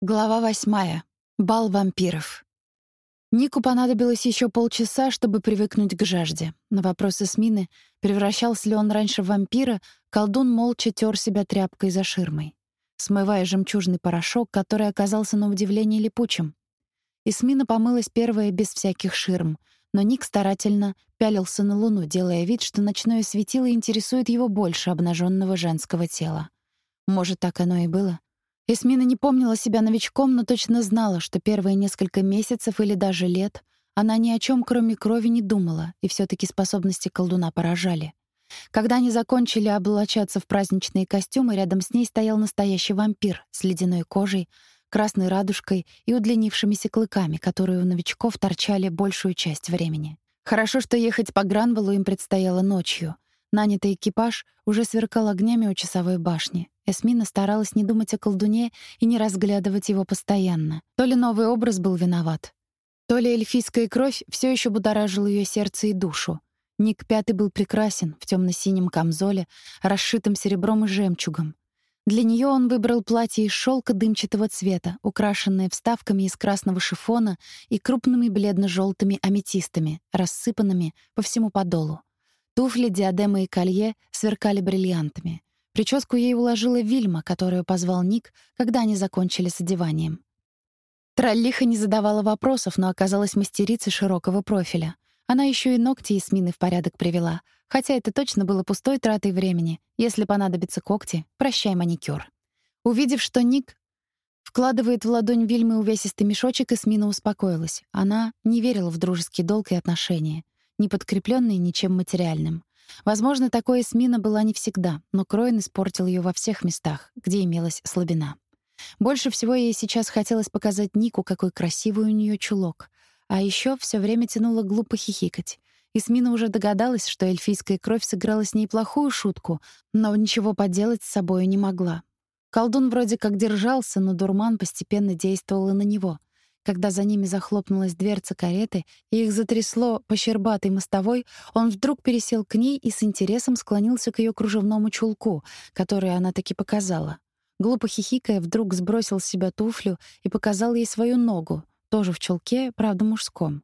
Глава восьмая. Бал вампиров. Нику понадобилось еще полчаса, чтобы привыкнуть к жажде. На вопросы Смины, превращался ли он раньше в вампира, колдун молча тер себя тряпкой за ширмой, смывая жемчужный порошок, который оказался на удивление липучим. Исмина помылась первая без всяких ширм, но Ник старательно пялился на луну, делая вид, что ночное светило интересует его больше обнаженного женского тела. Может, так оно и было? Эсмина не помнила себя новичком, но точно знала, что первые несколько месяцев или даже лет она ни о чем, кроме крови, не думала, и все таки способности колдуна поражали. Когда они закончили облачаться в праздничные костюмы, рядом с ней стоял настоящий вампир с ледяной кожей, красной радужкой и удлинившимися клыками, которые у новичков торчали большую часть времени. Хорошо, что ехать по Гранвеллу им предстояло ночью. Нанятый экипаж уже сверкал огнями у часовой башни. Эсмина старалась не думать о колдуне и не разглядывать его постоянно. То ли новый образ был виноват, то ли эльфийская кровь все еще будоражила ее сердце и душу. Ник Пятый был прекрасен в темно синем камзоле, расшитом серебром и жемчугом. Для нее он выбрал платье из шелка дымчатого цвета, украшенное вставками из красного шифона и крупными бледно желтыми аметистами, рассыпанными по всему подолу. Туфли, диадемы и колье сверкали бриллиантами. Прическу ей уложила Вильма, которую позвал Ник, когда они закончили с одеванием. Троллиха не задавала вопросов, но оказалась мастерицей широкого профиля. Она еще и ногти и смины в порядок привела, хотя это точно было пустой тратой времени. Если понадобятся когти, прощай маникюр. Увидев, что Ник вкладывает в ладонь Вильмы увесистый мешочек, Эсмина успокоилась. Она не верила в дружеский долг и отношения, не подкрепленные ничем материальным. Возможно, такой Эсмина была не всегда, но Кроин испортил ее во всех местах, где имелась слабина. Больше всего ей сейчас хотелось показать Нику, какой красивый у нее чулок. А еще все время тянуло глупо хихикать. Эсмина уже догадалась, что эльфийская кровь сыграла с ней плохую шутку, но ничего поделать с собой не могла. Колдун вроде как держался, но дурман постепенно действовал и на него. Когда за ними захлопнулась дверца кареты и их затрясло по щербатой мостовой, он вдруг пересел к ней и с интересом склонился к ее кружевному чулку, который она таки показала. Глупо хихикая, вдруг сбросил с себя туфлю и показал ей свою ногу, тоже в чулке, правда, мужском.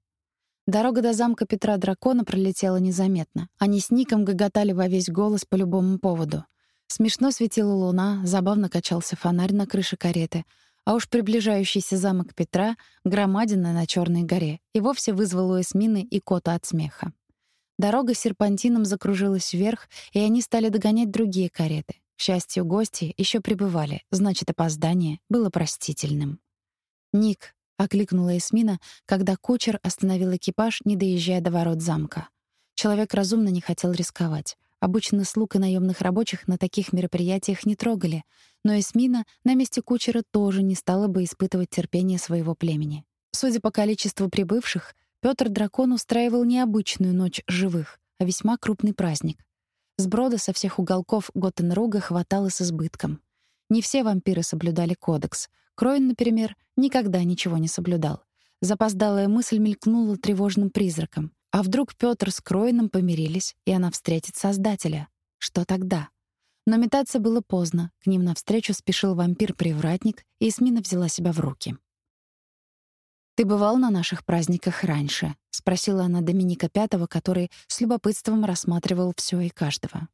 Дорога до замка Петра Дракона пролетела незаметно. Они с Ником гоготали во весь голос по любому поводу. Смешно светила луна, забавно качался фонарь на крыше кареты — а уж приближающийся замок Петра, громадина на Черной горе, и вовсе вызвал у Эсмины и кота от смеха. Дорога серпантином закружилась вверх, и они стали догонять другие кареты. К счастью, гости еще прибывали, значит, опоздание было простительным. «Ник», — окликнула Эсмина, когда кучер остановил экипаж, не доезжая до ворот замка. Человек разумно не хотел рисковать. Обычно слуг и наемных рабочих на таких мероприятиях не трогали, но Эсмина на месте кучера тоже не стала бы испытывать терпение своего племени. Судя по количеству прибывших, Пётр Дракон устраивал не обычную ночь живых, а весьма крупный праздник. Сброда со всех уголков Готенруга хватало с избытком. Не все вампиры соблюдали кодекс. Кроин, например, никогда ничего не соблюдал. Запоздалая мысль мелькнула тревожным призраком. А вдруг Пётр с Кроином помирились, и она встретит Создателя? Что тогда? Но метаться было поздно. К ним навстречу спешил вампир-привратник, и Эсмина взяла себя в руки. «Ты бывал на наших праздниках раньше?» — спросила она Доминика Пятого, который с любопытством рассматривал все и каждого.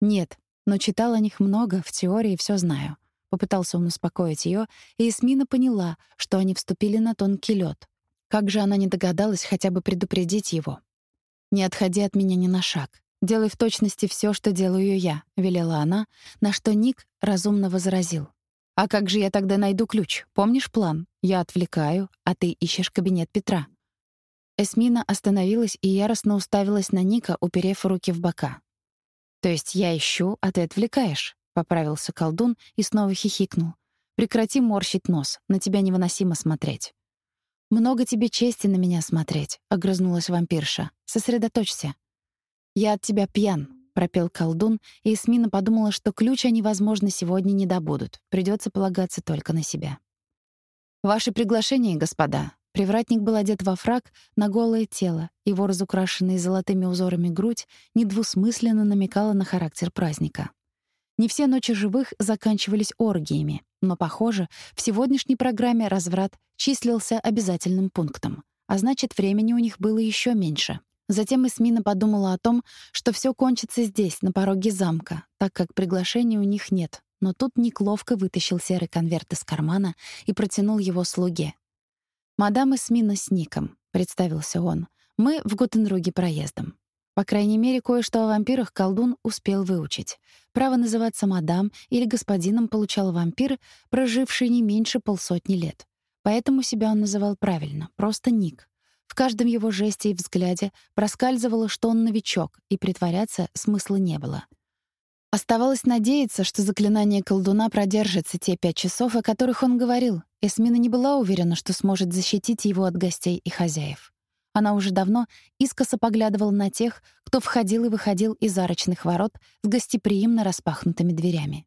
«Нет, но читал о них много, в теории все знаю». Попытался он успокоить ее, и Эсмина поняла, что они вступили на тонкий лед. Как же она не догадалась хотя бы предупредить его? «Не отходи от меня ни на шаг. Делай в точности все, что делаю я», — велела она, на что Ник разумно возразил. «А как же я тогда найду ключ? Помнишь план? Я отвлекаю, а ты ищешь кабинет Петра». Эсмина остановилась и яростно уставилась на Ника, уперев руки в бока. «То есть я ищу, а ты отвлекаешь?» — поправился колдун и снова хихикнул. «Прекрати морщить нос, на тебя невыносимо смотреть». «Много тебе чести на меня смотреть», — огрызнулась вампирша. «Сосредоточься». «Я от тебя пьян», — пропел колдун, и Эсмина подумала, что ключ они, возможно, сегодня не добудут. Придется полагаться только на себя. «Ваше приглашение, господа». Привратник был одет во фрак на голое тело, его разукрашенная золотыми узорами грудь недвусмысленно намекала на характер праздника. Не все ночи живых заканчивались оргиями, но, похоже, в сегодняшней программе разврат числился обязательным пунктом, а значит, времени у них было еще меньше. Затем Эсмина подумала о том, что все кончится здесь, на пороге замка, так как приглашения у них нет. Но тут Ник ловко вытащил серый конверт из кармана и протянул его слуге. «Мадам Эсмина с Ником», — представился он. «Мы в Гутенруге проездом. По крайней мере, кое-что о вампирах колдун успел выучить. Право называться мадам или господином получал вампир, проживший не меньше полсотни лет. Поэтому себя он называл правильно, просто Ник. В каждом его жесте и взгляде проскальзывало, что он новичок, и притворяться смысла не было. Оставалось надеяться, что заклинание колдуна продержится те пять часов, о которых он говорил. Эсмина не была уверена, что сможет защитить его от гостей и хозяев. Она уже давно искоса поглядывала на тех, кто входил и выходил из арочных ворот с гостеприимно распахнутыми дверями.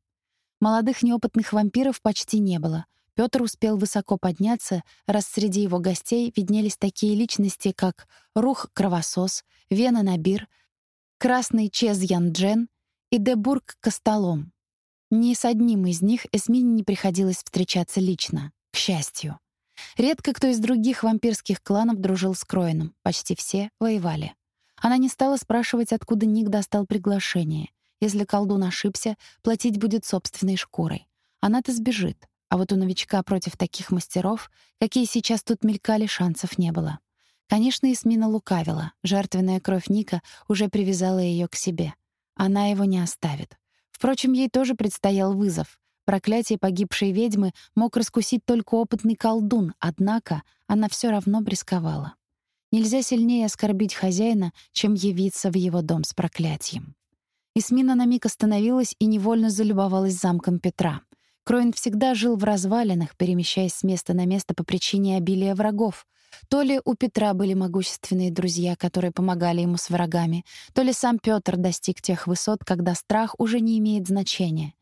Молодых неопытных вампиров почти не было. Пётр успел высоко подняться, раз среди его гостей виднелись такие личности, как Рух Кровосос, Вена Набир, Красный Чез Янджен и Дебург Костолом. Ни с одним из них Эсмине не приходилось встречаться лично, к счастью. Редко кто из других вампирских кланов дружил с Кроином, почти все воевали. Она не стала спрашивать, откуда Ник достал приглашение. Если колдун ошибся, платить будет собственной шкурой. Она-то сбежит. А вот у новичка против таких мастеров, какие сейчас тут мелькали, шансов не было. Конечно, Исмина лукавила. Жертвенная кровь Ника уже привязала ее к себе. Она его не оставит. Впрочем, ей тоже предстоял вызов. Проклятие погибшей ведьмы мог раскусить только опытный колдун, однако она все равно рисковала. Нельзя сильнее оскорбить хозяина, чем явиться в его дом с проклятием. Исмина на миг остановилась и невольно залюбовалась замком Петра. Кроин всегда жил в развалинах, перемещаясь с места на место по причине обилия врагов. То ли у Петра были могущественные друзья, которые помогали ему с врагами, то ли сам Петр достиг тех высот, когда страх уже не имеет значения.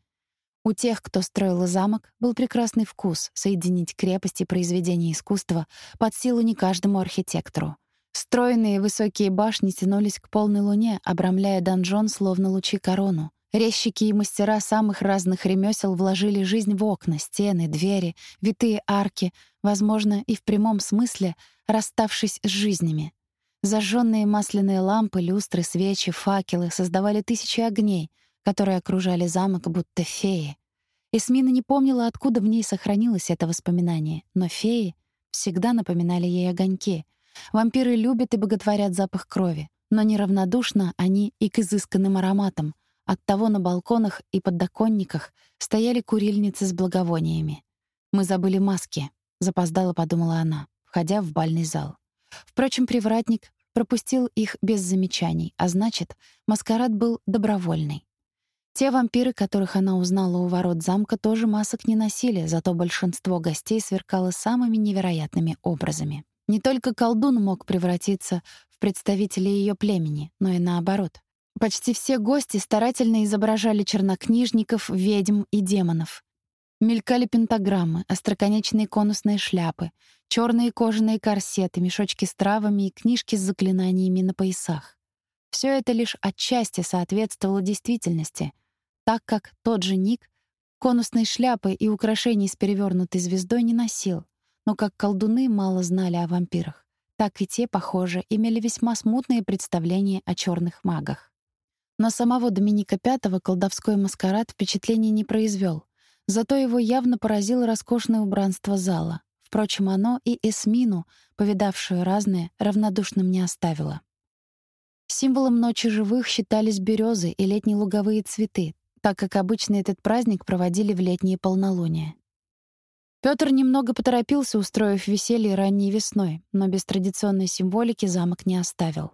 У тех, кто строил замок, был прекрасный вкус соединить крепость и произведение искусства под силу не каждому архитектору. Стройные высокие башни тянулись к полной луне, обрамляя донжон словно лучи корону. Резчики и мастера самых разных ремесел вложили жизнь в окна, стены, двери, витые арки, возможно, и в прямом смысле расставшись с жизнями. Зажженные масляные лампы, люстры, свечи, факелы создавали тысячи огней, которые окружали замок будто феи. Эсмина не помнила, откуда в ней сохранилось это воспоминание, но феи всегда напоминали ей огоньки. Вампиры любят и боготворят запах крови, но неравнодушно они и к изысканным ароматам. Оттого на балконах и подоконниках стояли курильницы с благовониями. «Мы забыли маски», — запоздало подумала она, входя в бальный зал. Впрочем, привратник пропустил их без замечаний, а значит, маскарад был добровольный. Те вампиры, которых она узнала у ворот замка, тоже масок не носили, зато большинство гостей сверкало самыми невероятными образами. Не только колдун мог превратиться в представителей ее племени, но и наоборот. Почти все гости старательно изображали чернокнижников, ведьм и демонов. Мелькали пентаграммы, остроконечные конусные шляпы, черные кожаные корсеты, мешочки с травами и книжки с заклинаниями на поясах. Все это лишь отчасти соответствовало действительности, так как тот же Ник конусной шляпы и украшений с перевернутой звездой не носил, но как колдуны мало знали о вампирах, так и те, похоже, имели весьма смутные представления о черных магах. На самого Доминика V колдовской маскарад впечатления не произвел, зато его явно поразило роскошное убранство зала. Впрочем, оно и Эсмину, повидавшую разное, равнодушным не оставило. Символом ночи живых считались березы и летние луговые цветы, так как обычно этот праздник проводили в летние полнолуния. Пётр немного поторопился, устроив веселье ранней весной, но без традиционной символики замок не оставил.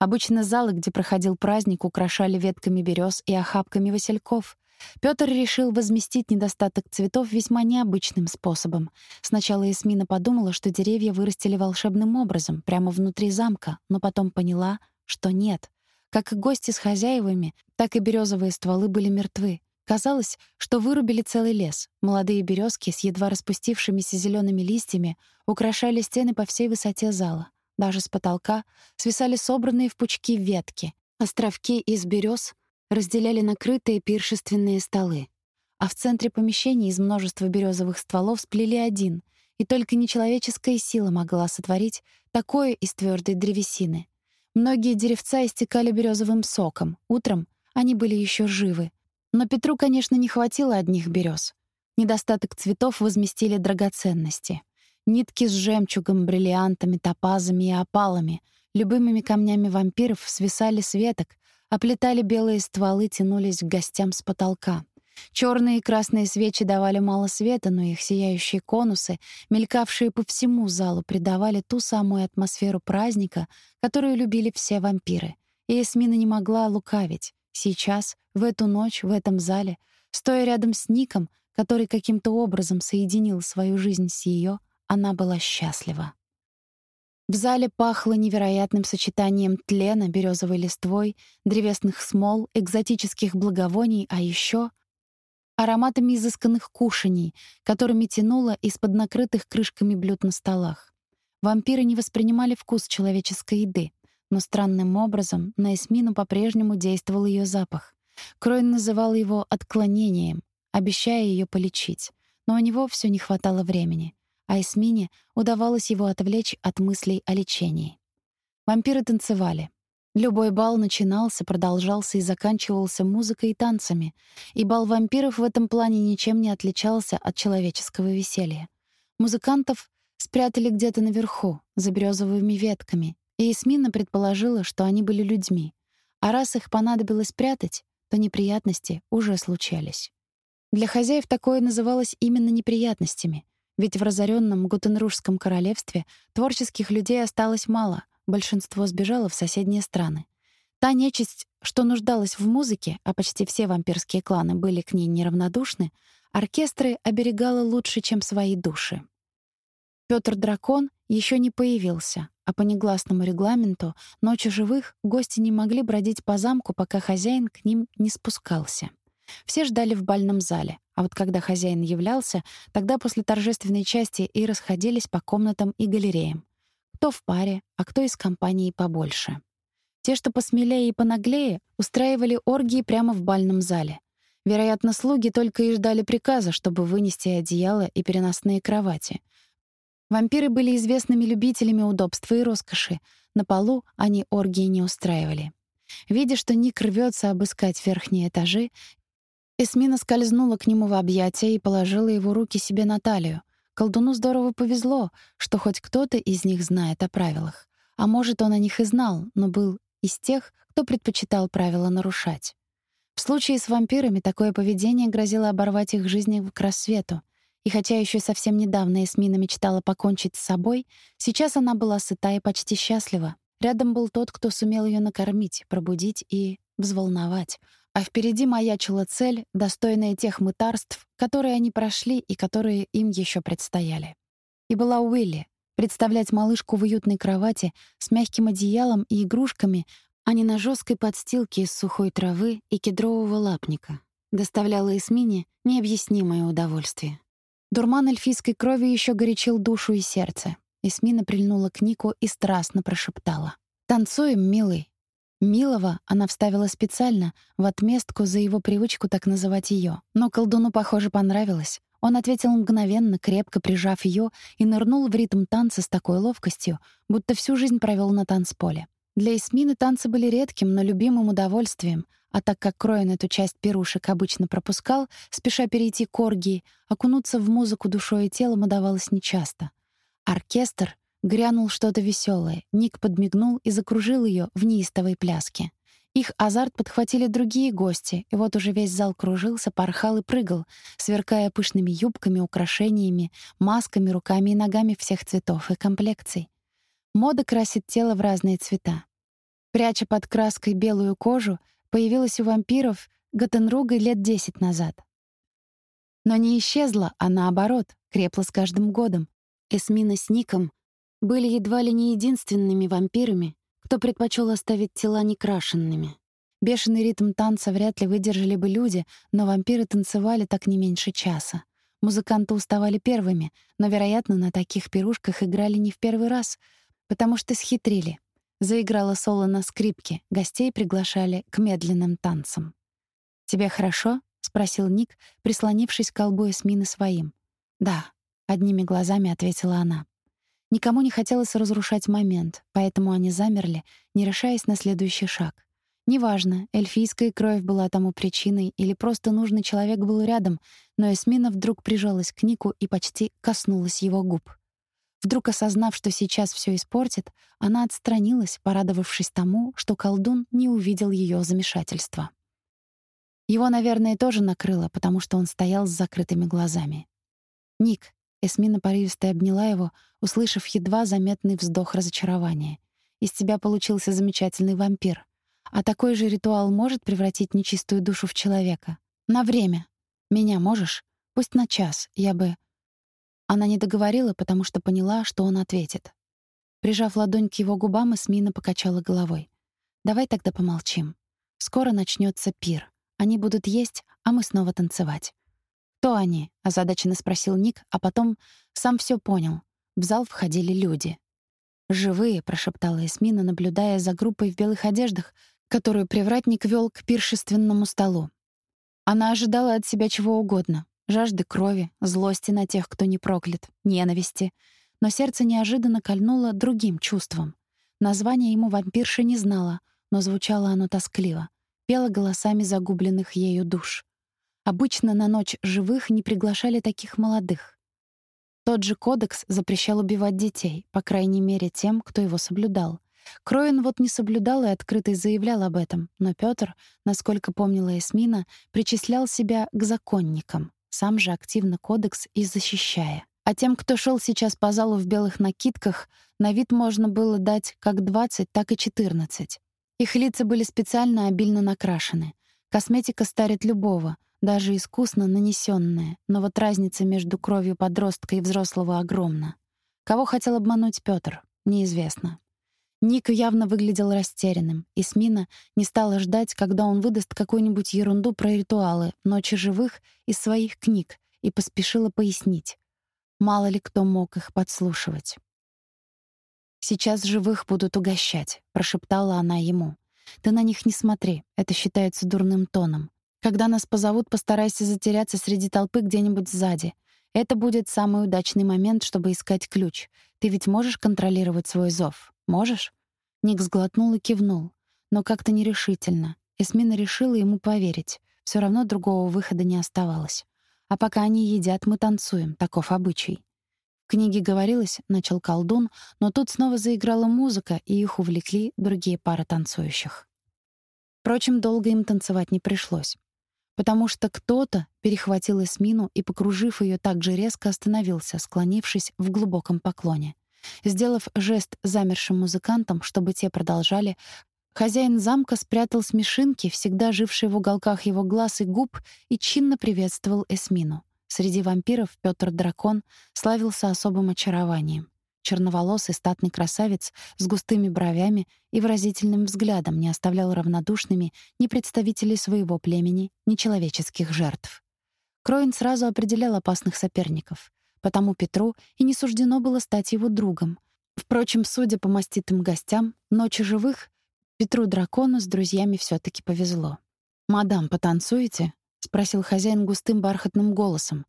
Обычно залы, где проходил праздник, украшали ветками берез и охапками васильков. Пётр решил возместить недостаток цветов весьма необычным способом. Сначала Эсмина подумала, что деревья вырастили волшебным образом, прямо внутри замка, но потом поняла, что нет. Как и гости с хозяевами, так и березовые стволы были мертвы. Казалось, что вырубили целый лес. Молодые березки с едва распустившимися зелеными листьями украшали стены по всей высоте зала. Даже с потолка свисали собранные в пучки ветки. Островки из берез разделяли накрытые пиршественные столы. А в центре помещения из множества березовых стволов сплели один, и только нечеловеческая сила могла сотворить такое из твердой древесины. Многие деревца истекали березовым соком. Утром они были еще живы. Но Петру, конечно, не хватило одних берез. Недостаток цветов возместили драгоценности. Нитки с жемчугом, бриллиантами, топазами и опалами, любыми камнями вампиров свисали с веток, оплетали белые стволы, тянулись к гостям с потолка. Черные и красные свечи давали мало света, но их сияющие конусы, мелькавшие по всему залу, придавали ту самую атмосферу праздника, которую любили все вампиры. И Эсмина не могла лукавить. Сейчас, в эту ночь, в этом зале, стоя рядом с Ником, который каким-то образом соединил свою жизнь с ее, она была счастлива. В зале пахло невероятным сочетанием тлена, березовой листвой, древесных смол, экзотических благовоний, а еще ароматами изысканных кушаний, которыми тянуло из-под накрытых крышками блюд на столах. Вампиры не воспринимали вкус человеческой еды, но странным образом на Эсмину по-прежнему действовал ее запах. Кройн называл его отклонением, обещая ее полечить, но у него все не хватало времени, а Эсмине удавалось его отвлечь от мыслей о лечении. Вампиры танцевали. Любой бал начинался, продолжался и заканчивался музыкой и танцами, и бал вампиров в этом плане ничем не отличался от человеческого веселья. Музыкантов спрятали где-то наверху, за березовыми ветками, и Эсмина предположила, что они были людьми. А раз их понадобилось прятать, то неприятности уже случались. Для хозяев такое называлось именно неприятностями, ведь в разоренном Гутенрушском королевстве творческих людей осталось мало, большинство сбежало в соседние страны. Та нечисть, что нуждалась в музыке, а почти все вампирские кланы были к ней неравнодушны, оркестры оберегала лучше, чем свои души. Пётр Дракон еще не появился, а по негласному регламенту ночью живых гости не могли бродить по замку, пока хозяин к ним не спускался. Все ждали в бальном зале, а вот когда хозяин являлся, тогда после торжественной части и расходились по комнатам и галереям. Кто в паре, а кто из компании побольше. Те, что посмелее и понаглее, устраивали оргии прямо в бальном зале. Вероятно, слуги только и ждали приказа, чтобы вынести одеяло и переносные кровати. Вампиры были известными любителями удобства и роскоши. На полу они оргии не устраивали. Видя, что Ник рвется обыскать верхние этажи, Эсмина скользнула к нему в объятия и положила его руки себе на талию. Колдуну здорово повезло, что хоть кто-то из них знает о правилах. А может, он о них и знал, но был из тех, кто предпочитал правила нарушать. В случае с вампирами такое поведение грозило оборвать их жизни к рассвету. И хотя еще совсем недавно Эсмина мечтала покончить с собой, сейчас она была сыта и почти счастлива. Рядом был тот, кто сумел ее накормить, пробудить и взволновать, а впереди маячила цель, достойная тех мытарств, которые они прошли и которые им еще предстояли. И была Уилли, представлять малышку в уютной кровати с мягким одеялом и игрушками, а не на жесткой подстилке из сухой травы и кедрового лапника, доставляла Эсмине необъяснимое удовольствие. Дурман эльфийской крови еще горячил душу и сердце. Эсмина прильнула к Нику и страстно прошептала. «Танцуем, милый, Милого она вставила специально, в отместку за его привычку так называть ее. Но колдуну, похоже, понравилось. Он ответил мгновенно, крепко прижав ее, и нырнул в ритм танца с такой ловкостью, будто всю жизнь провел на танцполе. Для Эсмины танцы были редким, но любимым удовольствием, а так как Кроен эту часть пирушек обычно пропускал, спеша перейти к оргии, окунуться в музыку душой и телом удавалось нечасто. Оркестр Грянул что-то веселое. Ник подмигнул и закружил ее в неистовой пляске. Их азарт подхватили другие гости, и вот уже весь зал кружился, порхал и прыгал, сверкая пышными юбками, украшениями, масками, руками и ногами всех цветов и комплекций. Мода красит тело в разные цвета. Пряча под краской белую кожу, появилась у вампиров Готенруга лет десять назад. Но не исчезла, а наоборот, крепла с каждым годом. Эсмина с Ником были едва ли не единственными вампирами, кто предпочел оставить тела некрашенными. Бешеный ритм танца вряд ли выдержали бы люди, но вампиры танцевали так не меньше часа. Музыканты уставали первыми, но, вероятно, на таких пирушках играли не в первый раз, потому что схитрили. Заиграла соло на скрипке, гостей приглашали к медленным танцам. «Тебе хорошо?» — спросил Ник, прислонившись к колбу Эсмины своим. «Да», — одними глазами ответила она. Никому не хотелось разрушать момент, поэтому они замерли, не решаясь на следующий шаг. Неважно, эльфийская кровь была тому причиной или просто нужный человек был рядом, но Эсмина вдруг прижалась к Нику и почти коснулась его губ. Вдруг осознав, что сейчас все испортит, она отстранилась, порадовавшись тому, что колдун не увидел ее замешательства. Его, наверное, тоже накрыло, потому что он стоял с закрытыми глазами. «Ник», — Эсмина порывисто обняла его, услышав едва заметный вздох разочарования. «Из тебя получился замечательный вампир. А такой же ритуал может превратить нечистую душу в человека. На время. Меня можешь? Пусть на час. Я бы...» Она не договорила, потому что поняла, что он ответит. Прижав ладонь к его губам, Эсмина покачала головой. «Давай тогда помолчим. Скоро начнется пир. Они будут есть, а мы снова танцевать. «Кто они?» — озадаченно спросил Ник, а потом сам все понял. В зал входили люди. «Живые», — прошептала Эсмина, наблюдая за группой в белых одеждах, которую привратник вел к пиршественному столу. Она ожидала от себя чего угодно — жажды крови, злости на тех, кто не проклят, ненависти. Но сердце неожиданно кольнуло другим чувством. Название ему вампирша не знала, но звучало оно тоскливо — пела голосами загубленных ею душ. Обычно на ночь живых не приглашали таких молодых. Тот же кодекс запрещал убивать детей, по крайней мере тем, кто его соблюдал. Кроин вот не соблюдал и открыто заявлял об этом, но Пётр, насколько помнила Эсмина, причислял себя к законникам, сам же активно кодекс и защищая. А тем, кто шел сейчас по залу в белых накидках, на вид можно было дать как 20, так и 14. Их лица были специально обильно накрашены. Косметика старит любого, даже искусно нанесенная, но вот разница между кровью подростка и взрослого огромна. Кого хотел обмануть Пётр, неизвестно. Ник явно выглядел растерянным, и Смина не стала ждать, когда он выдаст какую-нибудь ерунду про ритуалы «Ночи живых» из своих книг, и поспешила пояснить. Мало ли кто мог их подслушивать. «Сейчас живых будут угощать», — прошептала она ему. «Ты на них не смотри, это считается дурным тоном. Когда нас позовут, постарайся затеряться среди толпы где-нибудь сзади. Это будет самый удачный момент, чтобы искать ключ. Ты ведь можешь контролировать свой зов? Можешь?» Ник сглотнул и кивнул, но как-то нерешительно. Эсмина решила ему поверить. Все равно другого выхода не оставалось. А пока они едят, мы танцуем, таков обычай книге говорилось, начал колдун, но тут снова заиграла музыка, и их увлекли другие пары танцующих. Впрочем, долго им танцевать не пришлось, потому что кто-то перехватил Эсмину и, покружив ее так же резко, остановился, склонившись в глубоком поклоне. Сделав жест замершим музыкантам, чтобы те продолжали, хозяин замка спрятал смешинки, всегда жившие в уголках его глаз и губ, и чинно приветствовал Эсмину. Среди вампиров Пётр Дракон славился особым очарованием. Черноволосый статный красавец с густыми бровями и выразительным взглядом не оставлял равнодушными ни представителей своего племени, ни человеческих жертв. Кроин сразу определял опасных соперников, потому Петру и не суждено было стать его другом. Впрочем, судя по маститым гостям, ночи живых Петру Дракону с друзьями все таки повезло. «Мадам, потанцуете?» — спросил хозяин густым бархатным голосом.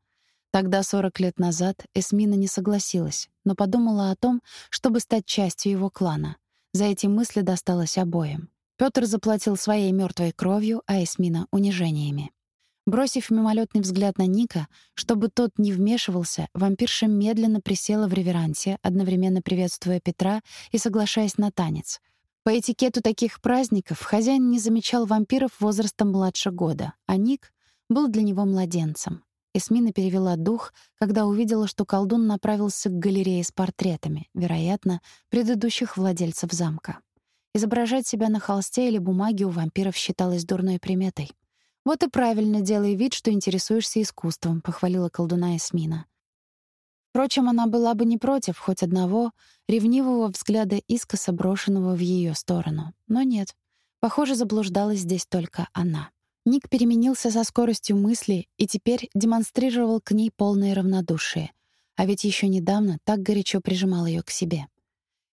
Тогда, сорок лет назад, Эсмина не согласилась, но подумала о том, чтобы стать частью его клана. За эти мысли досталось обоим. Пётр заплатил своей мёртвой кровью, а Эсмина — унижениями. Бросив мимолетный взгляд на Ника, чтобы тот не вмешивался, вампирша медленно присела в реверансе, одновременно приветствуя Петра и соглашаясь на танец. По этикету таких праздников хозяин не замечал вампиров возрастом младше года, а Ник был для него младенцем. Эсмина перевела дух, когда увидела, что колдун направился к галерее с портретами, вероятно, предыдущих владельцев замка. Изображать себя на холсте или бумаге у вампиров считалось дурной приметой. «Вот и правильно делай вид, что интересуешься искусством», — похвалила колдуна Эсмина. Впрочем, она была бы не против хоть одного ревнивого взгляда искоса, брошенного в ее сторону. Но нет, похоже, заблуждалась здесь только она. Ник переменился со скоростью мысли и теперь демонстрировал к ней полное равнодушие. А ведь еще недавно так горячо прижимал ее к себе.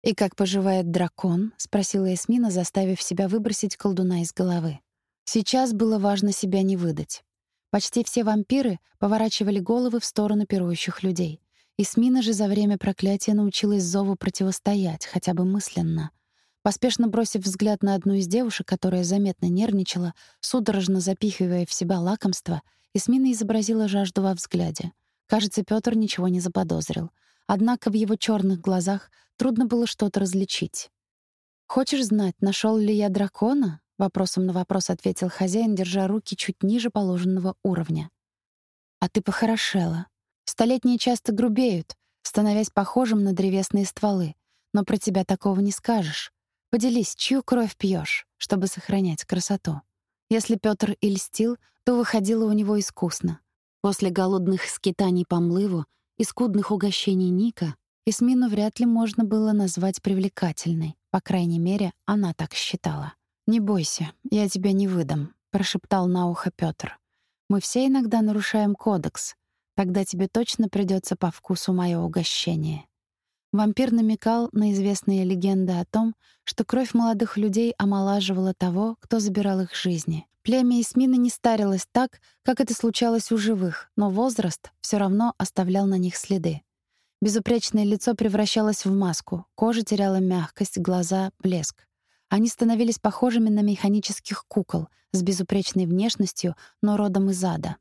«И как поживает дракон?» — спросила Эсмина, заставив себя выбросить колдуна из головы. Сейчас было важно себя не выдать. Почти все вампиры поворачивали головы в сторону пирующих людей. Исмина же за время проклятия научилась зову противостоять, хотя бы мысленно. Поспешно бросив взгляд на одну из девушек, которая заметно нервничала, судорожно запихивая в себя лакомство, Исмина изобразила жажду во взгляде. Кажется, Пётр ничего не заподозрил. Однако в его чёрных глазах трудно было что-то различить. «Хочешь знать, нашёл ли я дракона?» — вопросом на вопрос ответил хозяин, держа руки чуть ниже положенного уровня. «А ты похорошела. Столетние часто грубеют, становясь похожим на древесные стволы. Но про тебя такого не скажешь. Поделись, чью кровь пьешь, чтобы сохранять красоту. Если Пётр и льстил, то выходило у него искусно. После голодных скитаний по млыву и скудных угощений Ника Исмину вряд ли можно было назвать привлекательной. По крайней мере, она так считала. «Не бойся, я тебя не выдам», — прошептал на ухо Пётр. «Мы все иногда нарушаем кодекс. Тогда тебе точно придется по вкусу мое угощение». Вампир намекал на известные легенды о том, что кровь молодых людей омолаживала того, кто забирал их жизни. Племя Исмины не старилось так, как это случалось у живых, но возраст все равно оставлял на них следы. Безупречное лицо превращалось в маску, кожа теряла мягкость, глаза — блеск. Они становились похожими на механических кукол с безупречной внешностью, но родом из ада.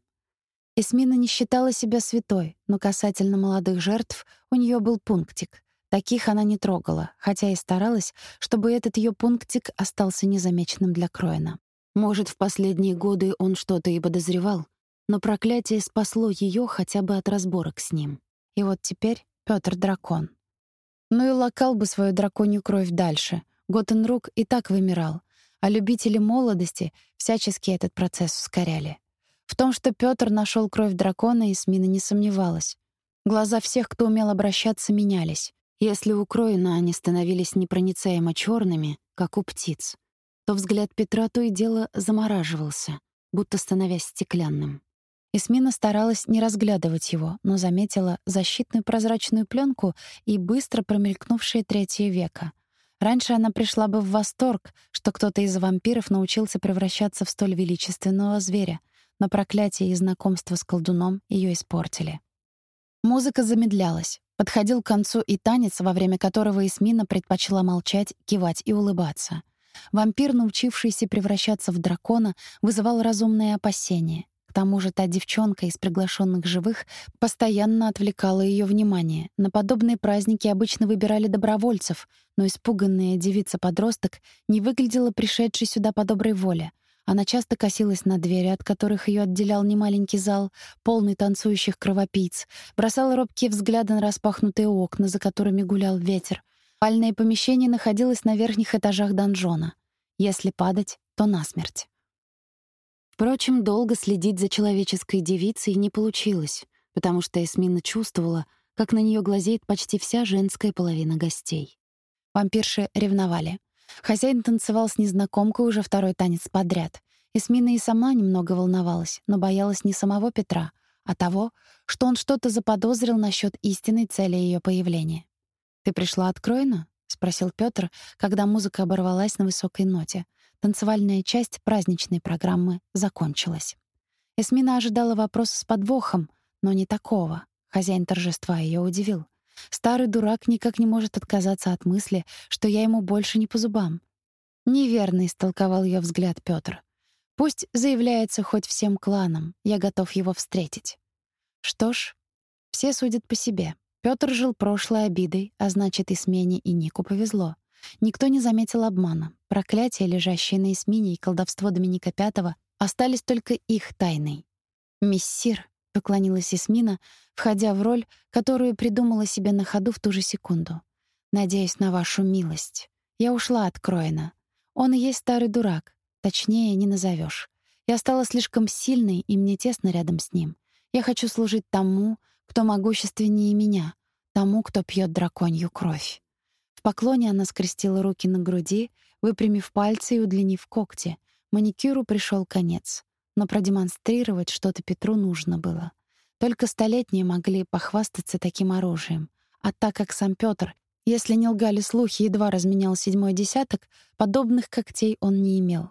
Эсмина не считала себя святой, но касательно молодых жертв у нее был пунктик. Таких она не трогала, хотя и старалась, чтобы этот ее пунктик остался незамеченным для Кроена. Может, в последние годы он что-то и подозревал, но проклятие спасло ее хотя бы от разборок с ним. И вот теперь Пётр дракон. Ну и локал бы свою драконью кровь дальше. Готенрук и так вымирал, а любители молодости всячески этот процесс ускоряли. В том, что Пётр нашел кровь дракона, Исмина не сомневалась. Глаза всех, кто умел обращаться, менялись. Если у они становились непроницаемо черными, как у птиц, то взгляд Петра то и дело замораживался, будто становясь стеклянным. Исмина старалась не разглядывать его, но заметила защитную прозрачную пленку и быстро промелькнувшее третье веко. Раньше она пришла бы в восторг, что кто-то из вампиров научился превращаться в столь величественного зверя — но проклятие и знакомство с колдуном ее испортили. Музыка замедлялась. Подходил к концу и танец, во время которого Эсмина предпочла молчать, кивать и улыбаться. Вампир, научившийся превращаться в дракона, вызывал разумные опасения. К тому же та девчонка из приглашенных живых постоянно отвлекала ее внимание. На подобные праздники обычно выбирали добровольцев, но испуганная девица-подросток не выглядела пришедшей сюда по доброй воле — она часто косилась на двери, от которых ее отделял немаленький зал, полный танцующих кровопийц, бросала робкие взгляды на распахнутые окна, за которыми гулял ветер. Пальное помещение находилось на верхних этажах донжона. Если падать, то насмерть. Впрочем, долго следить за человеческой девицей не получилось, потому что Эсмина чувствовала, как на нее глазеет почти вся женская половина гостей. Вампирши ревновали. Хозяин танцевал с незнакомкой уже второй танец подряд. Эсмина и сама немного волновалась, но боялась не самого Петра, а того, что он что-то заподозрил насчет истинной цели ее появления. «Ты пришла от Кройна?» — спросил Петр, когда музыка оборвалась на высокой ноте. Танцевальная часть праздничной программы закончилась. Эсмина ожидала вопроса с подвохом, но не такого. Хозяин торжества ее удивил. Старый дурак никак не может отказаться от мысли, что я ему больше не по зубам. Неверно истолковал ее взгляд Пётр. Пусть заявляется хоть всем кланам, я готов его встретить. Что ж, все судят по себе. Пётр жил прошлой обидой, а значит, и Смене, и Нику повезло. Никто не заметил обмана. Проклятие, лежащее на Исмине и колдовство Доминика Пятого, остались только их тайной. «Мессир», Поклонилась Эсмина, входя в роль, которую придумала себе на ходу в ту же секунду. «Надеюсь на вашу милость. Я ушла от Кроина. Он и есть старый дурак. Точнее, не назовешь. Я стала слишком сильной, и мне тесно рядом с ним. Я хочу служить тому, кто могущественнее меня, тому, кто пьет драконью кровь». В поклоне она скрестила руки на груди, выпрямив пальцы и удлинив когти. Маникюру пришел конец но продемонстрировать что-то Петру нужно было. Только столетние могли похвастаться таким оружием. А так как сам Петр, если не лгали слухи, едва разменял седьмой десяток, подобных когтей он не имел.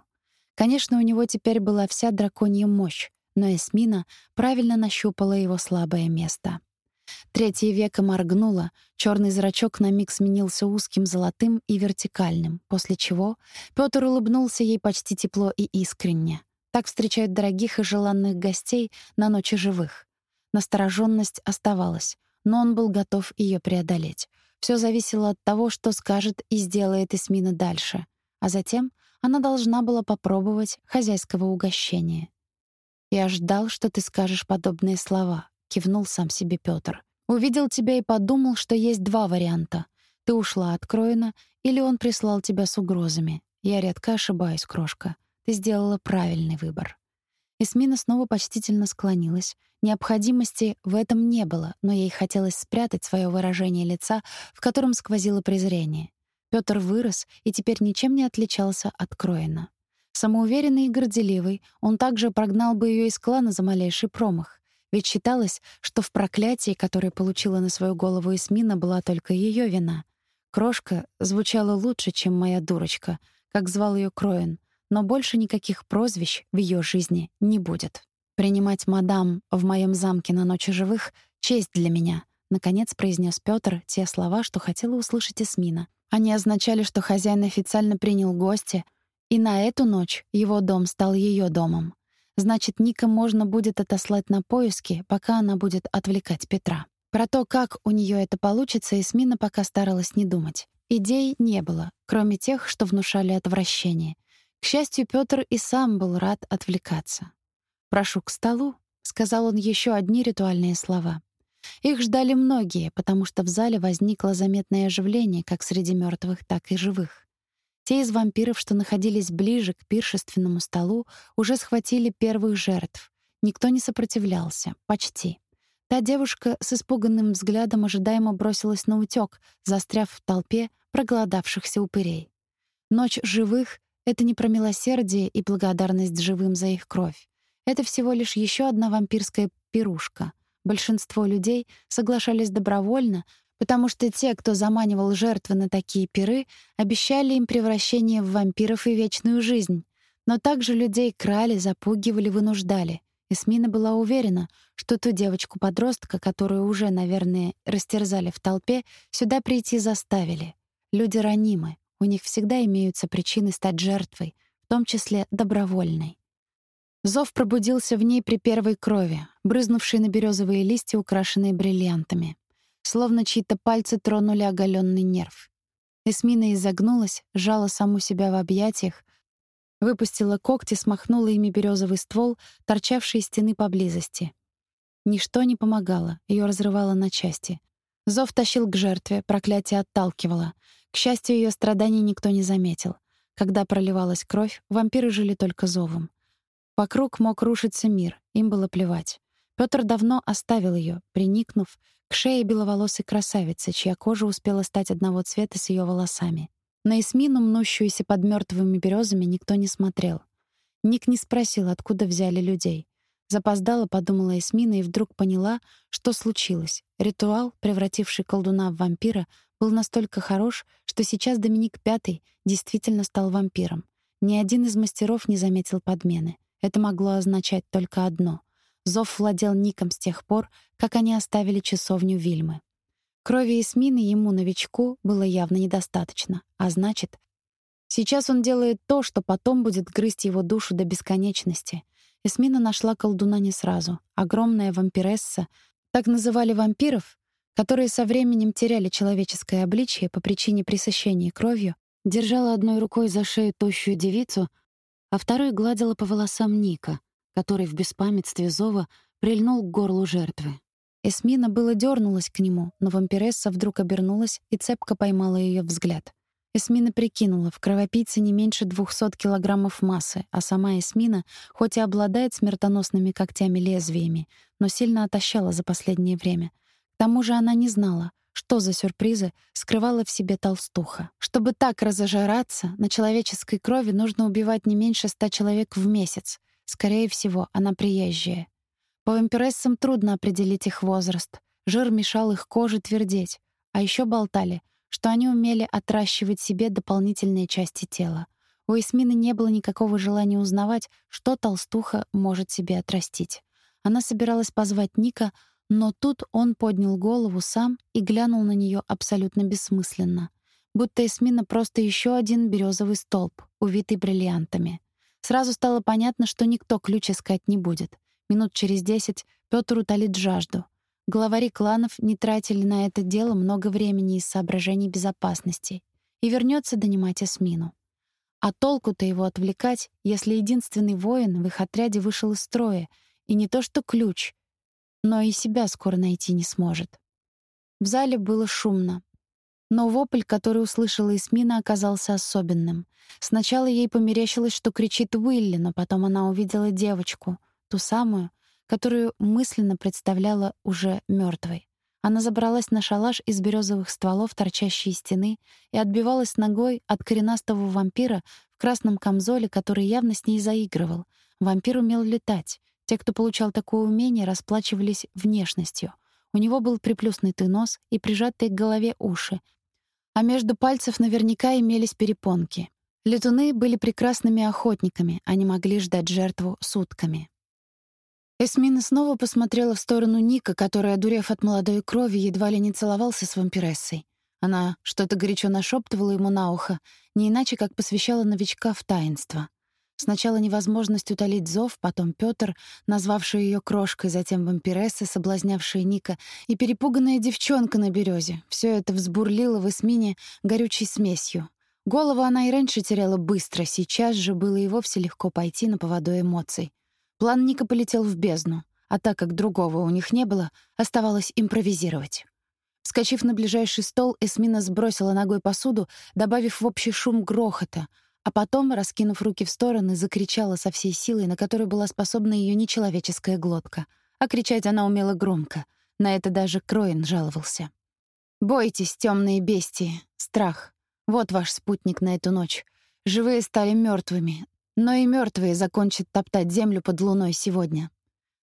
Конечно, у него теперь была вся драконья мощь, но Эсмина правильно нащупала его слабое место. Третье веко моргнуло, черный зрачок на миг сменился узким золотым и вертикальным, после чего Пётр улыбнулся ей почти тепло и искренне. Так встречают дорогих и желанных гостей на ночи живых. Настороженность оставалась, но он был готов ее преодолеть. Все зависело от того, что скажет и сделает Эсмина дальше. А затем она должна была попробовать хозяйского угощения. «Я ждал, что ты скажешь подобные слова», — кивнул сам себе Пётр. «Увидел тебя и подумал, что есть два варианта. Ты ушла от Кроина, или он прислал тебя с угрозами. Я редко ошибаюсь, крошка. Ты сделала правильный выбор». Эсмина снова почтительно склонилась. Необходимости в этом не было, но ей хотелось спрятать свое выражение лица, в котором сквозило презрение. Пётр вырос и теперь ничем не отличался от Кроина. Самоуверенный и горделивый, он также прогнал бы ее из клана за малейший промах. Ведь считалось, что в проклятии, которое получила на свою голову Эсмина, была только ее вина. Крошка звучала лучше, чем моя дурочка, как звал ее Кроен, но больше никаких прозвищ в ее жизни не будет. Принимать мадам в моем замке на ночи живых — честь для меня, наконец произнес Пётр те слова, что хотела услышать Эсмина. Они означали, что хозяин официально принял гостя, и на эту ночь его дом стал ее домом. Значит, Ника можно будет отослать на поиски, пока она будет отвлекать Петра. Про то, как у нее это получится, Эсмина пока старалась не думать. Идей не было, кроме тех, что внушали отвращение. К счастью, Петр и сам был рад отвлекаться. «Прошу к столу», — сказал он еще одни ритуальные слова. Их ждали многие, потому что в зале возникло заметное оживление как среди мертвых, так и живых. Те из вампиров, что находились ближе к пиршественному столу, уже схватили первых жертв. Никто не сопротивлялся. Почти. Та девушка с испуганным взглядом ожидаемо бросилась на утёк, застряв в толпе проголодавшихся упырей. Ночь живых — это не про милосердие и благодарность живым за их кровь. Это всего лишь еще одна вампирская пирушка. Большинство людей соглашались добровольно, потому что те, кто заманивал жертвы на такие пиры, обещали им превращение в вампиров и вечную жизнь. Но также людей крали, запугивали, вынуждали. Эсмина была уверена, что ту девочку-подростка, которую уже, наверное, растерзали в толпе, сюда прийти заставили. Люди ранимы, у них всегда имеются причины стать жертвой, в том числе добровольной. Зов пробудился в ней при первой крови, брызнувшей на березовые листья, украшенные бриллиантами словно чьи-то пальцы тронули оголенный нерв. Эсмина изогнулась, сжала саму себя в объятиях, выпустила когти, смахнула ими березовый ствол, торчавший из стены поблизости. Ничто не помогало, ее разрывало на части. Зов тащил к жертве, проклятие отталкивало. К счастью, ее страданий никто не заметил. Когда проливалась кровь, вампиры жили только зовом. Вокруг мог рушиться мир, им было плевать. Пётр давно оставил ее, приникнув к шее беловолосой красавицы, чья кожа успела стать одного цвета с ее волосами. На Эсмину, мнущуюся под мертвыми березами, никто не смотрел. Ник не спросил, откуда взяли людей. Запоздала, подумала Эсмина и вдруг поняла, что случилось. Ритуал, превративший колдуна в вампира, был настолько хорош, что сейчас Доминик Пятый действительно стал вампиром. Ни один из мастеров не заметил подмены. Это могло означать только одно — Зов владел Ником с тех пор, как они оставили часовню Вильмы. Крови Эсмины ему, новичку, было явно недостаточно, а значит, сейчас он делает то, что потом будет грызть его душу до бесконечности. Эсмина нашла колдуна не сразу. Огромная вампиресса, так называли вампиров, которые со временем теряли человеческое обличие по причине пресыщения кровью, держала одной рукой за шею тощую девицу, а второй гладила по волосам Ника — который в беспамятстве зова прильнул к горлу жертвы. Эсмина было дернулась к нему, но вампиресса вдруг обернулась и цепко поймала ее взгляд. Эсмина прикинула, в кровопийце не меньше 200 килограммов массы, а сама Эсмина, хоть и обладает смертоносными когтями-лезвиями, но сильно отощала за последнее время. К тому же она не знала, что за сюрпризы скрывала в себе толстуха. Чтобы так разожраться, на человеческой крови нужно убивать не меньше ста человек в месяц, Скорее всего, она приезжая. По вампирессам трудно определить их возраст. Жир мешал их коже твердеть. А еще болтали, что они умели отращивать себе дополнительные части тела. У Эсмины не было никакого желания узнавать, что толстуха может себе отрастить. Она собиралась позвать Ника, но тут он поднял голову сам и глянул на нее абсолютно бессмысленно. Будто Эсмина просто еще один березовый столб, увитый бриллиантами. Сразу стало понятно, что никто ключ искать не будет. Минут через десять Пётр утолит жажду. Главари кланов не тратили на это дело много времени из соображений безопасности и вернется донимать Эсмину. А толку-то его отвлекать, если единственный воин в их отряде вышел из строя, и не то что ключ, но и себя скоро найти не сможет. В зале было шумно. Но вопль, который услышала Эсмина, оказался особенным. Сначала ей померещилось, что кричит Уилли, но потом она увидела девочку, ту самую, которую мысленно представляла уже мертвой. Она забралась на шалаш из березовых стволов торчащей стены и отбивалась ногой от коренастого вампира в красном камзоле, который явно с ней заигрывал. Вампир умел летать. Те, кто получал такое умение, расплачивались внешностью. У него был приплюснутый нос и прижатые к голове уши, а между пальцев наверняка имелись перепонки. Летуны были прекрасными охотниками, они могли ждать жертву сутками. Эсмина снова посмотрела в сторону Ника, который, одурев от молодой крови, едва ли не целовался с вампирессой. Она что-то горячо нашептывала ему на ухо, не иначе как посвящала новичка в таинство. Сначала невозможность утолить зов, потом Пётр, назвавший её крошкой, затем вампиресса, соблазнявшая Ника, и перепуганная девчонка на берёзе. Всё это взбурлило в Эсмине горючей смесью. Голову она и раньше теряла быстро, сейчас же было и вовсе легко пойти на поводу эмоций. План Ника полетел в бездну, а так как другого у них не было, оставалось импровизировать. Вскочив на ближайший стол, Эсмина сбросила ногой посуду, добавив в общий шум грохота, а потом, раскинув руки в стороны, закричала со всей силой, на которую была способна ее нечеловеческая глотка. А кричать она умела громко. На это даже Кроин жаловался. «Бойтесь, темные бестии, страх. Вот ваш спутник на эту ночь. Живые стали мертвыми, но и мертвые закончат топтать землю под луной сегодня.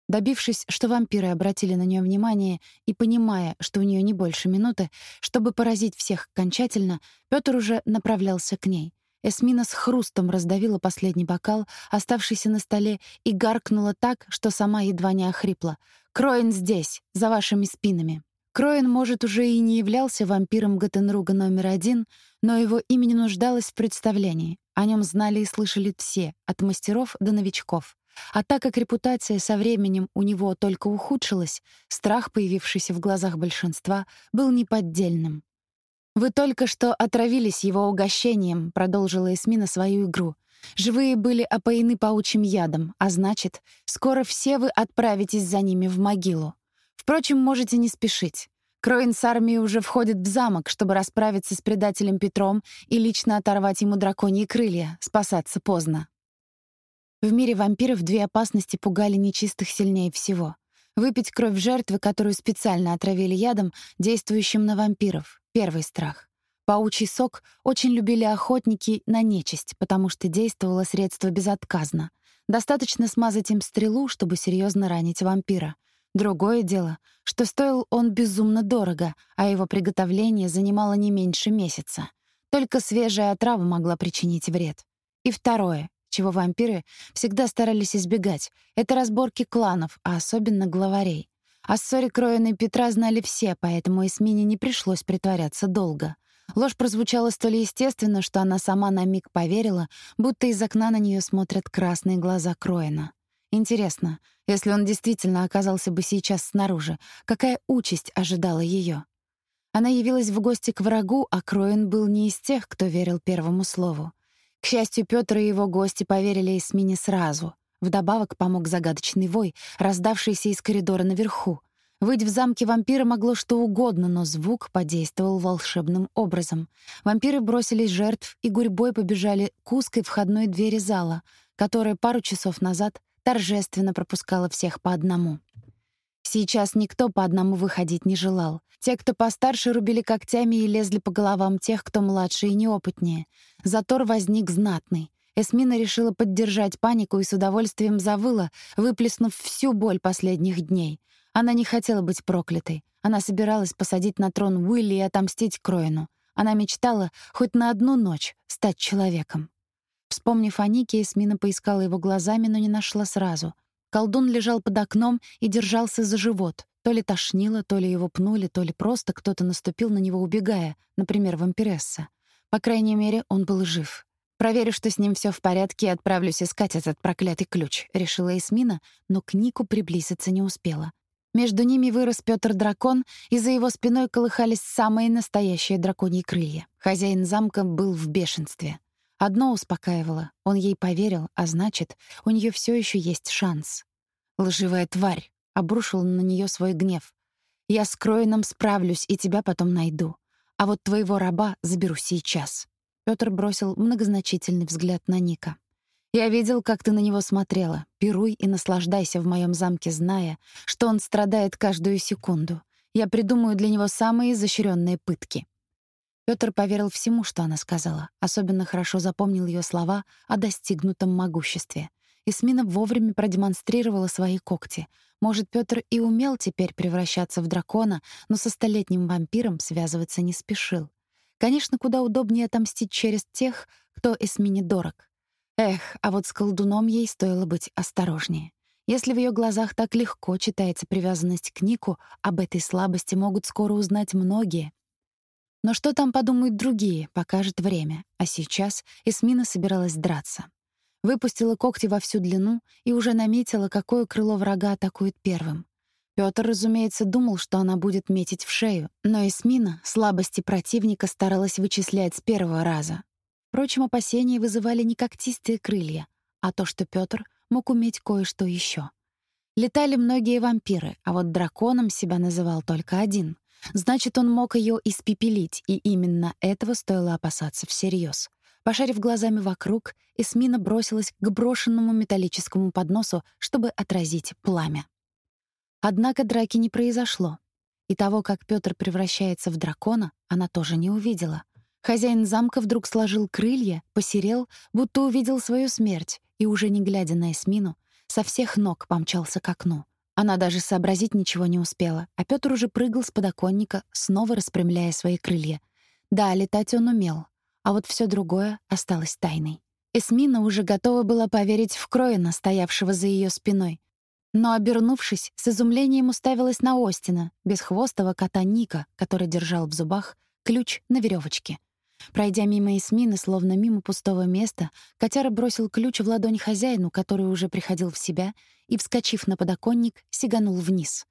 Добившись, что вампиры обратили на нее внимание и понимая, что у нее не больше минуты, чтобы поразить всех окончательно, Петр уже направлялся к ней. Эсмина с хрустом раздавила последний бокал, оставшийся на столе, и гаркнула так, что сама едва не охрипла. «Кроин здесь, за вашими спинами». Кроин, может, уже и не являлся вампиром Гатенруга номер один, но его имя нуждалось в представлении. О нем знали и слышали все, от мастеров до новичков. А так как репутация со временем у него только ухудшилась, страх, появившийся в глазах большинства, был неподдельным. «Вы только что отравились его угощением», — продолжила Эсмина свою игру. «Живые были опоены паучьим ядом, а значит, скоро все вы отправитесь за ними в могилу. Впрочем, можете не спешить. Кроин с армией уже входит в замок, чтобы расправиться с предателем Петром и лично оторвать ему драконьи крылья. Спасаться поздно. В мире вампиров две опасности пугали нечистых сильнее всего. Выпить кровь жертвы, которую специально отравили ядом, действующим на вампиров. Первый страх. Паучий сок очень любили охотники на нечисть, потому что действовало средство безотказно. Достаточно смазать им стрелу, чтобы серьезно ранить вампира — Другое дело, что стоил он безумно дорого, а его приготовление занимало не меньше месяца. Только свежая отрава могла причинить вред. И второе, чего вампиры всегда старались избегать, это разборки кланов, а особенно главарей. О ссоре Кроина и Петра знали все, поэтому Эсмине не пришлось притворяться долго. Ложь прозвучала столь естественно, что она сама на миг поверила, будто из окна на нее смотрят красные глаза Кроина. Интересно, если он действительно оказался бы сейчас снаружи, какая участь ожидала ее? Она явилась в гости к врагу, а Кроин был не из тех, кто верил первому слову. К счастью, Пётр и его гости поверили Эсмине сразу. Вдобавок помог загадочный вой, раздавшийся из коридора наверху. Выть в замке вампира могло что угодно, но звук подействовал волшебным образом. Вампиры бросились жертв и гурьбой побежали к узкой входной двери зала, которая пару часов назад торжественно пропускала всех по одному. Сейчас никто по одному выходить не желал. Те, кто постарше, рубили когтями и лезли по головам тех, кто младше и неопытнее. Затор возник знатный. Эсмина решила поддержать панику и с удовольствием завыла, выплеснув всю боль последних дней. Она не хотела быть проклятой. Она собиралась посадить на трон Уилли и отомстить Кроину. Она мечтала хоть на одну ночь стать человеком. Вспомнив о Нике, Эсмина поискала его глазами, но не нашла сразу. Колдун лежал под окном и держался за живот. То ли тошнило, то ли его пнули, то ли просто кто-то наступил на него, убегая, например, вампиресса. По крайней мере, он был жив. «Проверю, что с ним все в порядке, и отправлюсь искать этот проклятый ключ», — решила Эсмина, но к Нику приблизиться не успела. Между ними вырос Пётр Дракон, и за его спиной колыхались самые настоящие драконьи крылья. Хозяин замка был в бешенстве. Одно успокаивало — он ей поверил, а значит, у нее все еще есть шанс. «Лживая тварь!» — обрушил на нее свой гнев. «Я с Кроином справлюсь и тебя потом найду. А вот твоего раба заберу сейчас». Пётр бросил многозначительный взгляд на Ника. Я видел, как ты на него смотрела. Пируй и наслаждайся в моем замке, зная, что он страдает каждую секунду. Я придумаю для него самые изощренные пытки. Пётр поверил всему, что она сказала. Особенно хорошо запомнил ее слова о достигнутом могуществе. Исмина вовремя продемонстрировала свои когти. Может, Пётр и умел теперь превращаться в дракона, но со столетним вампиром связываться не спешил. Конечно, куда удобнее отомстить через тех, кто Эсмине дорог. Эх, а вот с колдуном ей стоило быть осторожнее. Если в ее глазах так легко читается привязанность к Нику, об этой слабости могут скоро узнать многие. Но что там подумают другие, покажет время. А сейчас Эсмина собиралась драться. Выпустила когти во всю длину и уже наметила, какое крыло врага атакует первым. Пётр, разумеется, думал, что она будет метить в шею, но Эсмина слабости противника старалась вычислять с первого раза. Впрочем, опасения вызывали не когтистые крылья, а то, что Пётр мог уметь кое-что ещё. Летали многие вампиры, а вот драконом себя называл только один. Значит, он мог её испепелить, и именно этого стоило опасаться всерьёз. Пошарив глазами вокруг, Эсмина бросилась к брошенному металлическому подносу, чтобы отразить пламя. Однако драки не произошло. И того, как Пётр превращается в дракона, она тоже не увидела. Хозяин замка вдруг сложил крылья, посерел, будто увидел свою смерть, и уже не глядя на Эсмину, со всех ног помчался к окну. Она даже сообразить ничего не успела, а Пётр уже прыгал с подоконника, снова распрямляя свои крылья. Да, летать он умел, а вот все другое осталось тайной. Эсмина уже готова была поверить в Кроина, стоявшего за ее спиной. Но, обернувшись, с изумлением уставилась на Остина, бесхвостого кота Ника, который держал в зубах ключ на веревочке. Пройдя мимо Эсмины, словно мимо пустого места, котяра бросил ключ в ладонь хозяину, который уже приходил в себя, и, вскочив на подоконник, сиганул вниз.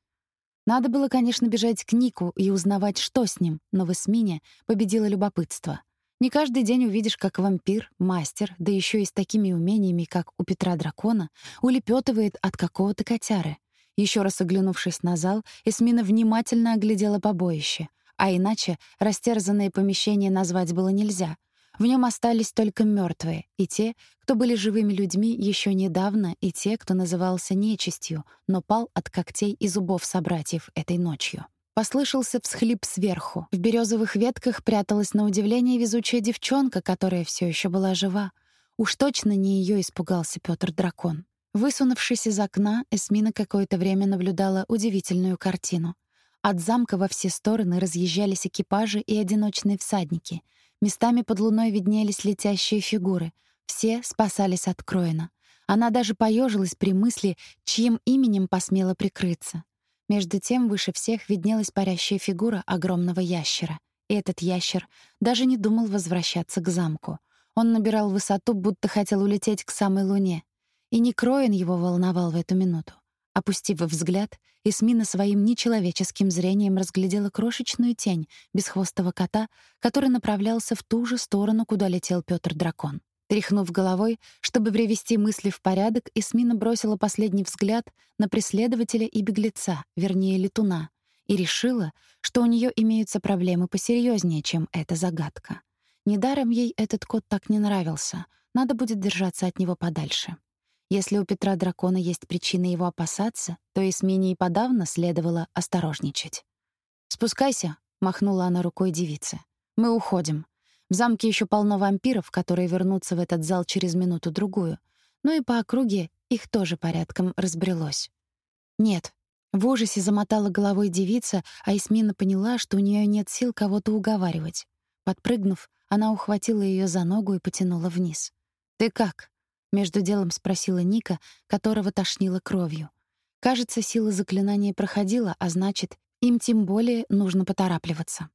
Надо было, конечно, бежать к Нику и узнавать, что с ним, но в Эсмине победило любопытство. Не каждый день увидишь, как вампир, мастер, да еще и с такими умениями, как у Петра Дракона, улепетывает от какого-то котяры. Еще раз оглянувшись на зал, Эсмина внимательно оглядела побоище — а иначе растерзанное помещение назвать было нельзя. В нем остались только мертвые, и те, кто были живыми людьми еще недавно, и те, кто назывался нечистью, но пал от когтей и зубов собратьев этой ночью. Послышался всхлип сверху. В березовых ветках пряталась на удивление везучая девчонка, которая все еще была жива. Уж точно не ее испугался Петр Дракон. Высунувшись из окна, Эсмина какое-то время наблюдала удивительную картину. От замка во все стороны разъезжались экипажи и одиночные всадники. Местами под луной виднелись летящие фигуры. Все спасались от Кроина. Она даже поежилась при мысли, чьим именем посмела прикрыться. Между тем выше всех виднелась парящая фигура огромного ящера. И этот ящер даже не думал возвращаться к замку. Он набирал высоту, будто хотел улететь к самой луне. И не Кроин его волновал в эту минуту. Опустив взгляд, Эсмина своим нечеловеческим зрением разглядела крошечную тень бесхвостого кота, который направлялся в ту же сторону, куда летел Пётр Дракон. Тряхнув головой, чтобы привести мысли в порядок, Эсмина бросила последний взгляд на преследователя и беглеца, вернее, летуна, и решила, что у нее имеются проблемы посерьезнее, чем эта загадка. Недаром ей этот кот так не нравился. Надо будет держаться от него подальше. Если у Петра Дракона есть причины его опасаться, то Эсмине и подавно следовало осторожничать. «Спускайся», — махнула она рукой девице. «Мы уходим. В замке еще полно вампиров, которые вернутся в этот зал через минуту-другую. Ну и по округе их тоже порядком разбрелось». «Нет». В ужасе замотала головой девица, а Эсмина поняла, что у нее нет сил кого-то уговаривать. Подпрыгнув, она ухватила ее за ногу и потянула вниз. «Ты как?» — между делом спросила Ника, которого тошнило кровью. Кажется, сила заклинания проходила, а значит, им тем более нужно поторапливаться.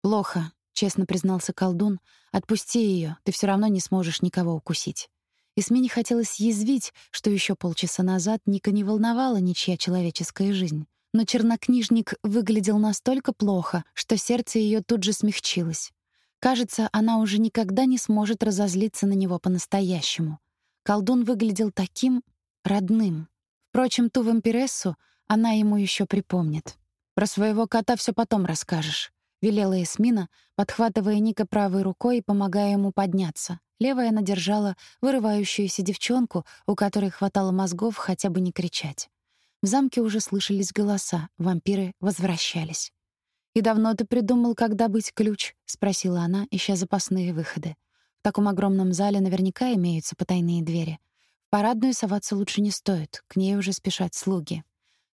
«Плохо», — честно признался колдун. «Отпусти ее, ты все равно не сможешь никого укусить». Эсмине хотелось язвить, что еще полчаса назад Ника не волновала ничья человеческая жизнь. Но чернокнижник выглядел настолько плохо, что сердце ее тут же смягчилось. Кажется, она уже никогда не сможет разозлиться на него по-настоящему. Колдун выглядел таким родным. Впрочем, ту вампирессу она ему еще припомнит. Про своего кота все потом расскажешь, велела Эсмина, подхватывая Ника правой рукой и помогая ему подняться. Левая она держала вырывающуюся девчонку, у которой хватало мозгов хотя бы не кричать. В замке уже слышались голоса, вампиры возвращались. «И давно ты придумал, когда быть ключ?» — спросила она, ища запасные выходы. «В таком огромном зале наверняка имеются потайные двери. В парадную соваться лучше не стоит, к ней уже спешат слуги».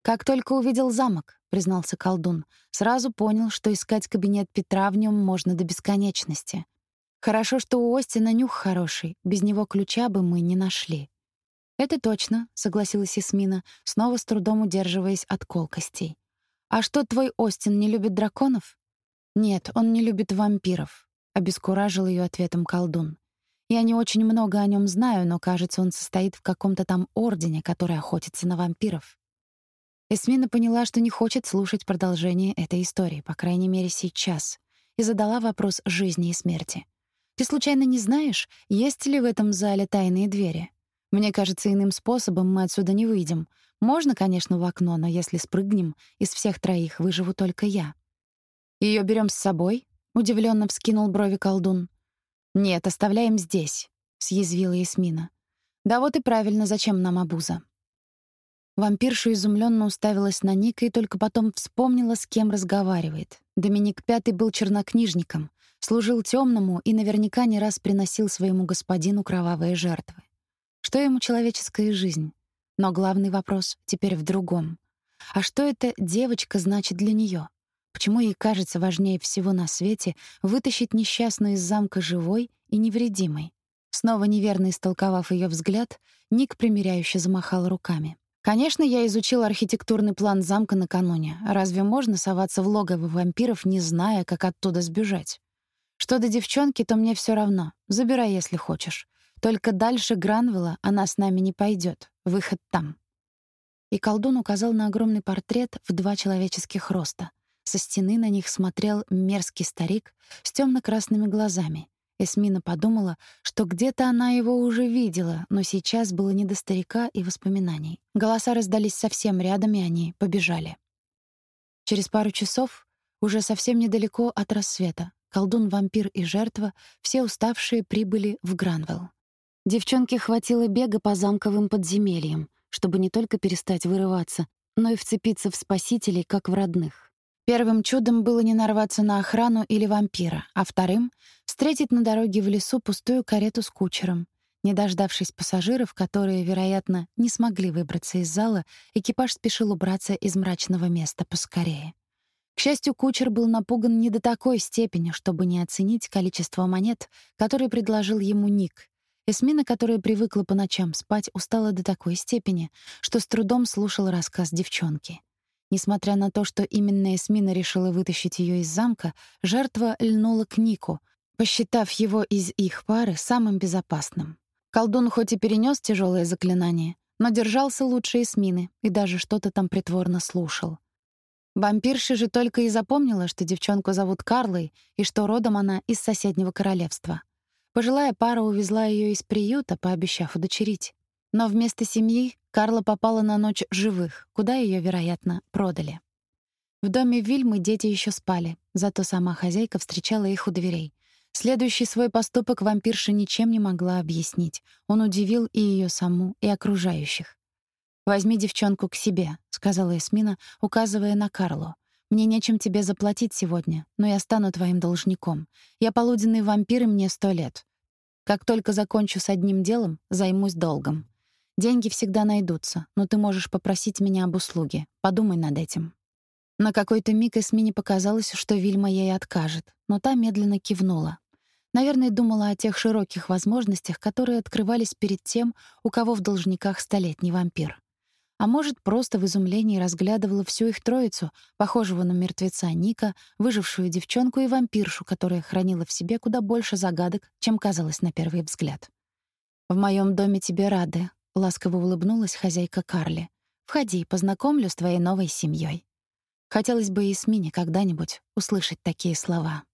«Как только увидел замок», — признался колдун, сразу понял, что искать кабинет Петра в нем можно до бесконечности. «Хорошо, что у Остина нюх хороший, без него ключа бы мы не нашли». «Это точно», — согласилась Ясмина, снова с трудом удерживаясь от колкостей. «А что, твой Остин не любит драконов?» «Нет, он не любит вампиров», — обескуражил ее ответом колдун. «Я не очень много о нем знаю, но, кажется, он состоит в каком-то там ордене, который охотится на вампиров». Эсмина поняла, что не хочет слушать продолжение этой истории, по крайней мере, сейчас, и задала вопрос жизни и смерти. «Ты случайно не знаешь, есть ли в этом зале тайные двери? Мне кажется, иным способом мы отсюда не выйдем. Можно, конечно, в окно, но если спрыгнем, из всех троих выживу только я». Ее берем с собой?» — удивленно вскинул брови колдун. «Нет, оставляем здесь», — съязвила Эсмина. «Да вот и правильно, зачем нам обуза?» Вампирша изумленно уставилась на Ника и только потом вспомнила, с кем разговаривает. Доминик Пятый был чернокнижником, служил темному и наверняка не раз приносил своему господину кровавые жертвы. Что ему человеческая жизнь? Но главный вопрос теперь в другом. А что эта девочка значит для нее? Почему ей кажется важнее всего на свете вытащить несчастную из замка живой и невредимой? Снова неверно истолковав ее взгляд, Ник примиряюще замахал руками. Конечно, я изучил архитектурный план замка накануне. Разве можно соваться в логово вампиров, не зная, как оттуда сбежать? Что до девчонки, то мне все равно. Забирай, если хочешь. Только дальше Гранвелла она с нами не пойдет. Выход там. И колдун указал на огромный портрет в два человеческих роста. Со стены на них смотрел мерзкий старик с темно красными глазами. Эсмина подумала, что где-то она его уже видела, но сейчас было не до старика и воспоминаний. Голоса раздались совсем рядом, и они побежали. Через пару часов, уже совсем недалеко от рассвета, колдун, вампир и жертва, все уставшие прибыли в Гранвелл. Девчонке хватило бега по замковым подземельям, чтобы не только перестать вырываться, но и вцепиться в спасителей, как в родных. Первым чудом было не нарваться на охрану или вампира, а вторым — встретить на дороге в лесу пустую карету с кучером. Не дождавшись пассажиров, которые, вероятно, не смогли выбраться из зала, экипаж спешил убраться из мрачного места поскорее. К счастью, кучер был напуган не до такой степени, чтобы не оценить количество монет, которые предложил ему Ник. Эсмина, которая привыкла по ночам спать, устала до такой степени, что с трудом слушала рассказ девчонки. Несмотря на то, что именно Эсмина решила вытащить ее из замка, жертва льнула к Нику, посчитав его из их пары самым безопасным. Колдун хоть и перенес тяжелое заклинание, но держался лучше Эсмины и даже что-то там притворно слушал. Вампирша же только и запомнила, что девчонку зовут Карлой и что родом она из соседнего королевства. Пожилая пара увезла ее из приюта, пообещав удочерить. Но вместо семьи Карла попала на ночь живых, куда ее, вероятно, продали. В доме Вильмы дети еще спали, зато сама хозяйка встречала их у дверей. Следующий свой поступок вампирша ничем не могла объяснить. Он удивил и ее саму, и окружающих. «Возьми девчонку к себе», — сказала Эсмина, указывая на Карлу. «Мне нечем тебе заплатить сегодня, но я стану твоим должником. Я полуденный вампир, и мне сто лет. Как только закончу с одним делом, займусь долгом. Деньги всегда найдутся, но ты можешь попросить меня об услуге. Подумай над этим». На какой-то миг Эсмине показалось, что Вильма ей откажет, но та медленно кивнула. Наверное, думала о тех широких возможностях, которые открывались перед тем, у кого в должниках столетний вампир. А может, просто в изумлении разглядывала всю их троицу, похожего на мертвеца Ника, выжившую девчонку и вампиршу, которая хранила в себе куда больше загадок, чем казалось на первый взгляд. «В моем доме тебе рады», — ласково улыбнулась хозяйка Карли. «Входи, познакомлю с твоей новой семьей. Хотелось бы и Смине когда-нибудь услышать такие слова.